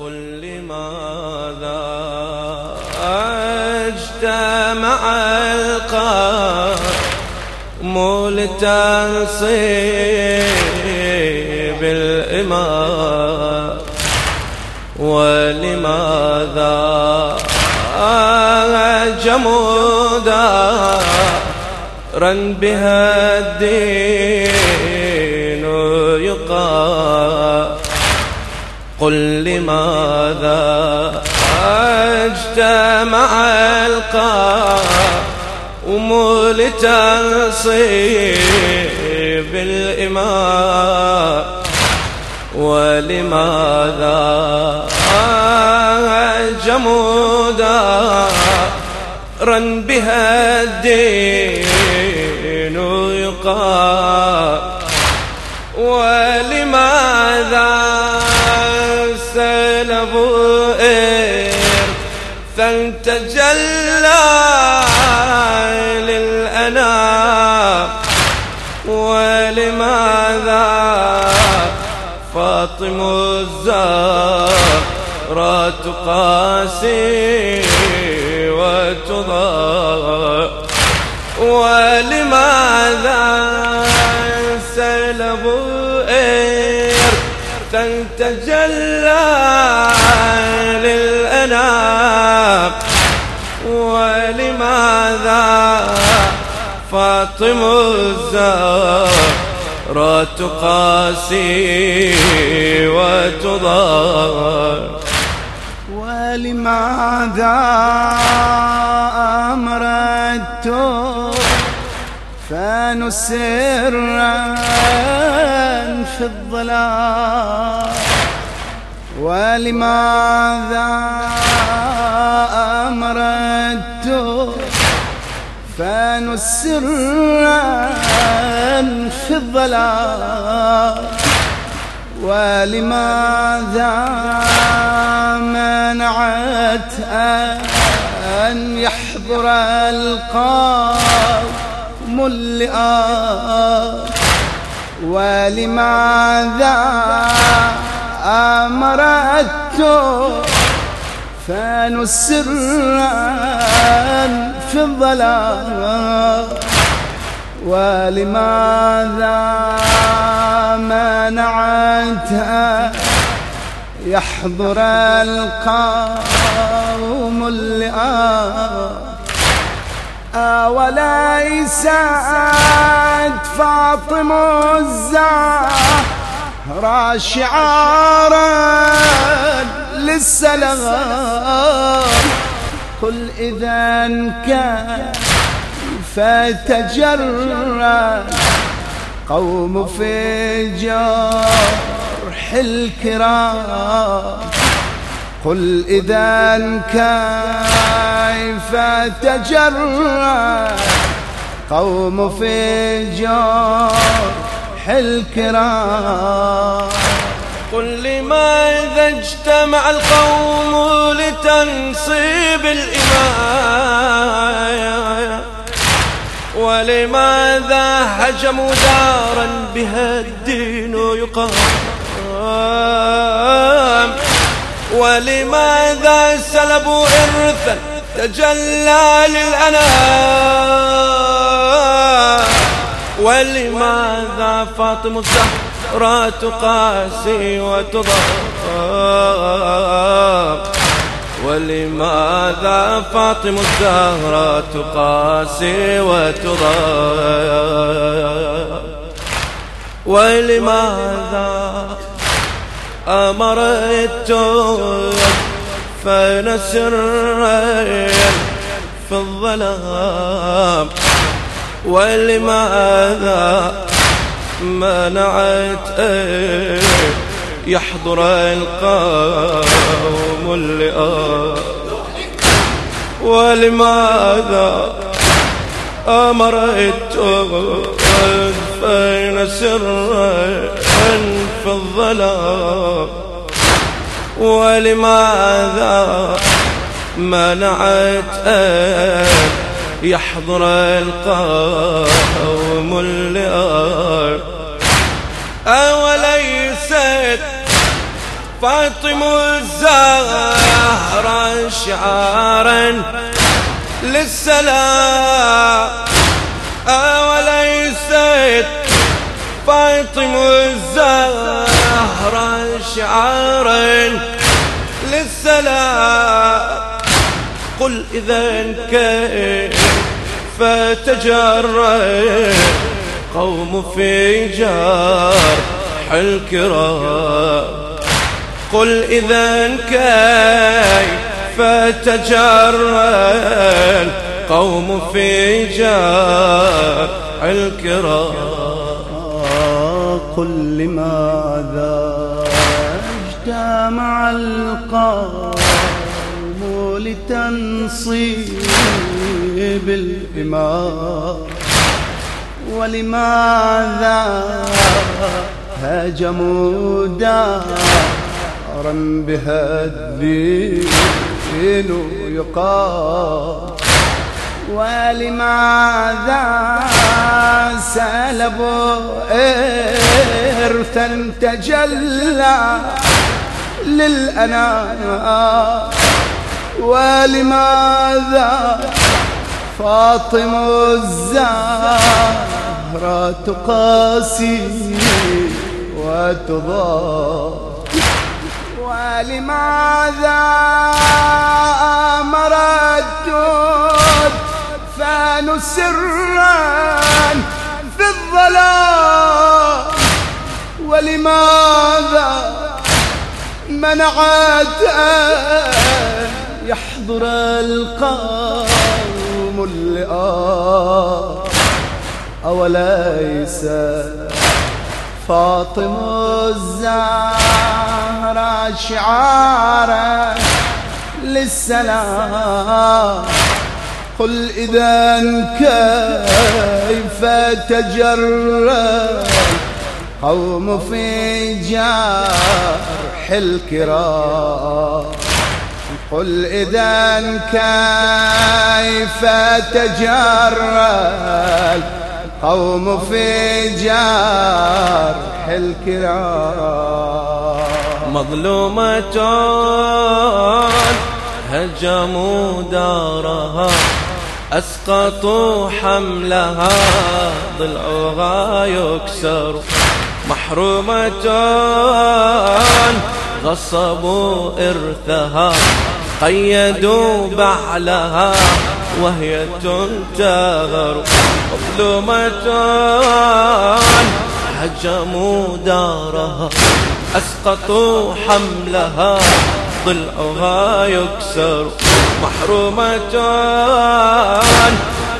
قل لماذا اجتمع القوم لتنصيب الإمام؟ ولماذا جمودا رن بها الدين يقال قل لماذا أجتمع القوم لتنصيب الإمام ولماذا جمودا رن بها الدين يقال؟ إرثا تجلى للأنام. ولماذا فاطم الزهرة تقاسي وتضاء؟ ولماذا سلبوا إرثا تجلى للأنام. فاطم الزهرة تقاسي وتضار. ولماذا أمرت فنسرا في الظلام. ولماذا أمرت فنسرا في الظلام ولماذا منعت أن يحضر القوم اللئام؟ ولماذا أمرت فنسرا في الظلام. ولماذا منعتها يحضر القوم اللئام وليست فاطم الزهرة شعارا للسلام؟ قل إذا كان فتجرى قوم في جرح الكرام. قل إذا كيف تجرى قوم في جرح الكرام. اجتمع القوم لتنصيب الإمام ولماذا هجموا دارا بها الدين يقام؟ ولماذا سلبوا إرثا تجلى للأنام؟ ولماذا فاطمة الزهراء تقاسي وتضام ولماذا فاطم الزهراء تقاسي وتضام ولماذا أمرت فنسر في الظلام؟ ولماذا منعت يحضر القوم اللئام؟ ولماذا أمرت فين سرا في الظلام؟ ولماذا منعت أن يحضر القوم اللئام أوليست فاطم الزهرة شعارا للسلام. أوليست فاطم الزهرة شعارا للسلام. قل إذا كيف تجرى قوم في جرح الكرام قل إذا كيف تجرى القوم في جار الكرام قل لماذا اجتمع القوم لتنصيب الإمام ولماذا هاجموا دار نارا بها الدين يقام ولماذا سلبوا إرثا تجلى للأنام؟ ولماذا فاطم الزهرة تقاسي وتضار ولماذا مردت فان سرا في الظلام؟ ولماذا منعت أن يحضر القوم اللئام أوليس فاطم الزهرة شعارا للسلام. قل إذا كيف تجرى قوم في جرح الكرام؟ قل إذا كيف تجرى قوم في جرح الكرام؟ مظلومة هجموا دارها أسقطوا حملها ضلعها يكسر. محرومة غصبوا إرثها قيدوا بعلها وهي تنتظر مظلومة. هجموا دارها أسقطوا حملها ضلعها يكسر محرومة.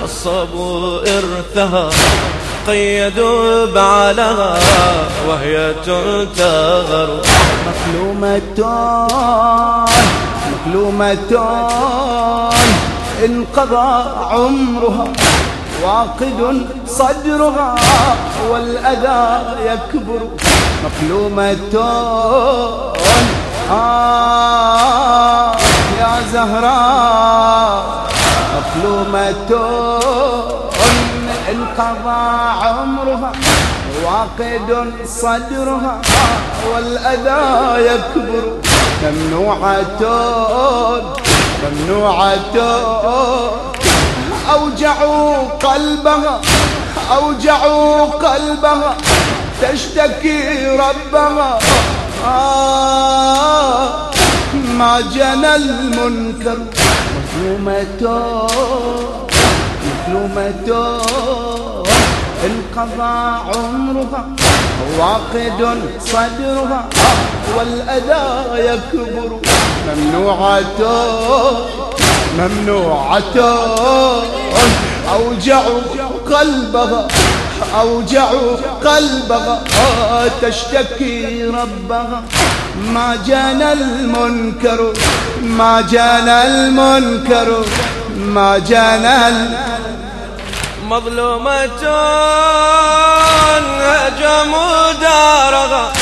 الصبوا إرثها قيدوا بعلها وهي تنتظر. مظلومة مظلومة انقضى عمرها واقد صدرها والأذى يكبر. مظلومة آه يا زهراء. مظلومة انقضى عمرها واقد صدرها والأذى يكبر. ممنوعة ممنوعة. أوجعوا قلبها أوجعوا قلبها تشتكي ربها. آه ما جنى المنكر مظلومة. مظلومة انقضى عمرها واقد صدرها والأذى يكبر. ممنوعة ممنوعة أوجعوا قلبها أوجعوا قلبها تشتكي ربها ما جانا المنكر ما جانا المنكر ما جانا مظلومة هجموا دارها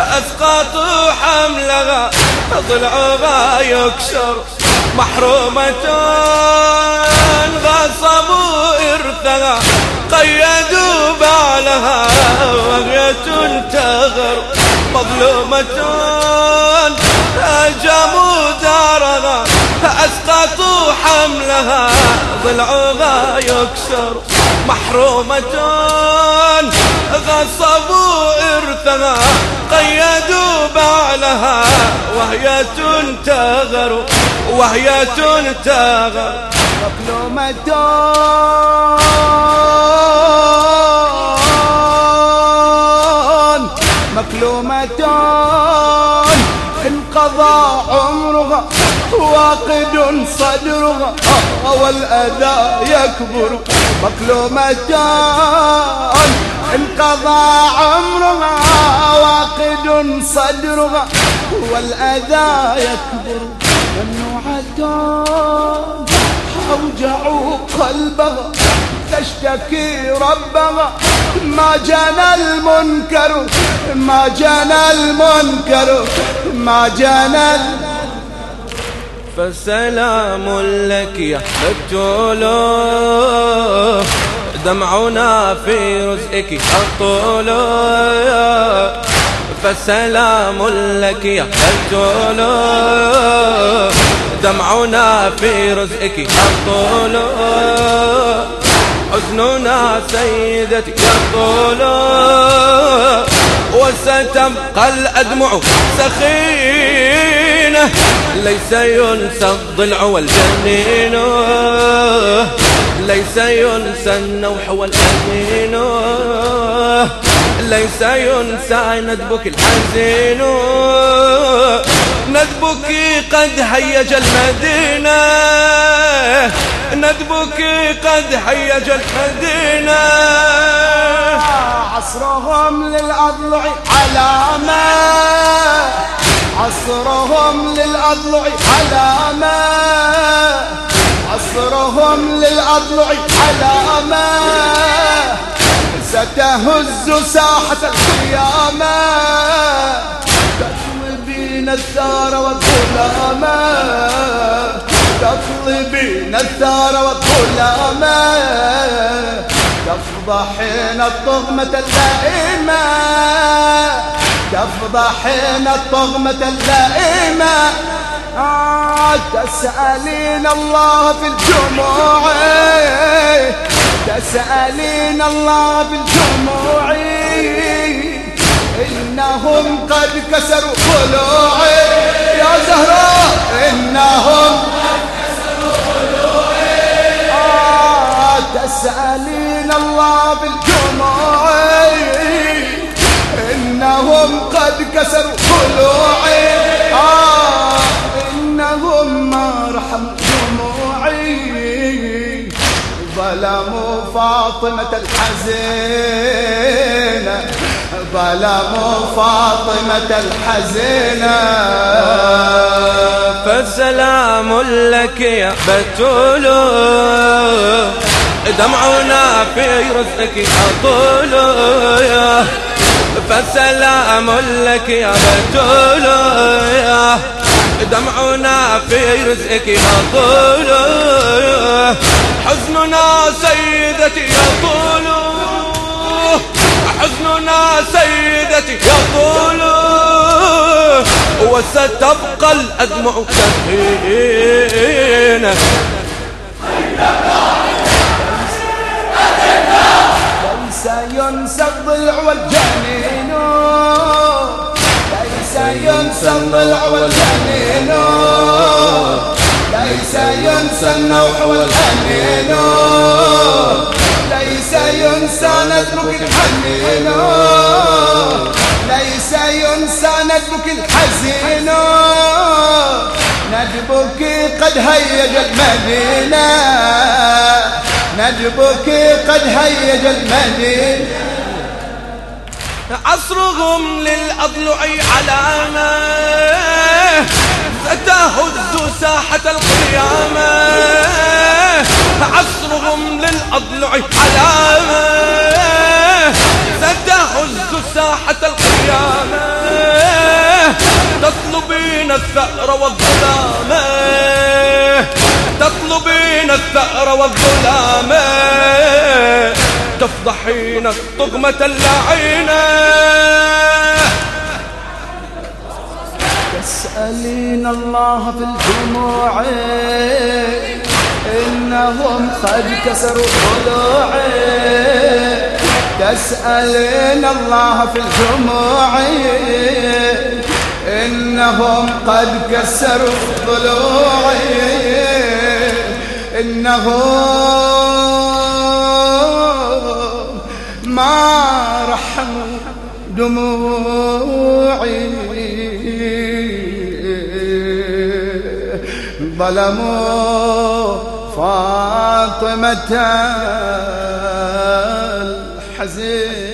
أسقطوا حملها ضلعها يكسر محرومة غصبوا إرثها قيدوا بعلها وهي تنتظر مظلومة هجموا دارها أسقطوا حملها ضلعها يكسر محرومة غصبوا إرثها قيدوا بعلها وهي تنتغر وهي تنتغر مظلومة مكلومة انقضى عمرها واقد صدرها والأذى يكبر. مكلومة انقضى عمرها واقد صدرها والأذى يكبر. ممنوعة أوجعوا قلبها تشتكي ربها ما جانا المنكر ما جانا المنكر ما جانا فسلام لك يا بتول دمعنا في رزقك أطول. فسلام لك يا بتول دمعنا في رزقك أطول. حزننا سيدتي يطول وستبقى الأدمع سخينة ليس ينسى الضلع والجنين. ليس ينسى النوح والأنين ليس ينسى ندبك الحزين. ندبك قد هيج المدينة. ندبك قد هيج المدينة. عصرهم للأضلع علامة عصرهم للأضلع علامة. عصرهم للأضلع علامة. ستهز ساحة القيامة. تطلبين الثار والظلامة. تطلبين الثار والظلامة. تفضحين الطغمة اللائمة. تفضحين الطغمة اللائمة آه تسألين الله في الجموع. تسألين الله بالجموع إنهم قد كسروا ضلوعي يا زهراء إنهم فاطمة الحزينة. ظلموا فاطمة الحزينة. فسلام لك يا بتول دمعنا في رزقك أطول فسلام لك يا بتول دمعنا في رزقك أطول حزننا سيدتي يطول حزننا سيدتي يطول وستبقى الأدمع كثيرة ليس ينسى الضلع والجنين. ينسى ليس ينسى ليس ينسى ندمك الحنين ليس ينسى ندمك الحزين ندبك قد هيج المدينة ندبك قد هيج المدينة عصرهم للأضلع علامة؟ ستهز ساحة القيامة. عصرهم للأضلع علامة؟ ستهز ساحة القيامة. تطلبين الثأر والظلامة تطلبين الثأر والظلامة تفضحين الطغمة اللعينة. تسألين الله في الجموع إنهم قد كسروا ضلوعي تسألين الله في الجموع إنهم قد كسروا ضلوعي إنهم ما رحموا دموعي. ظلموا فاطمة الحزين.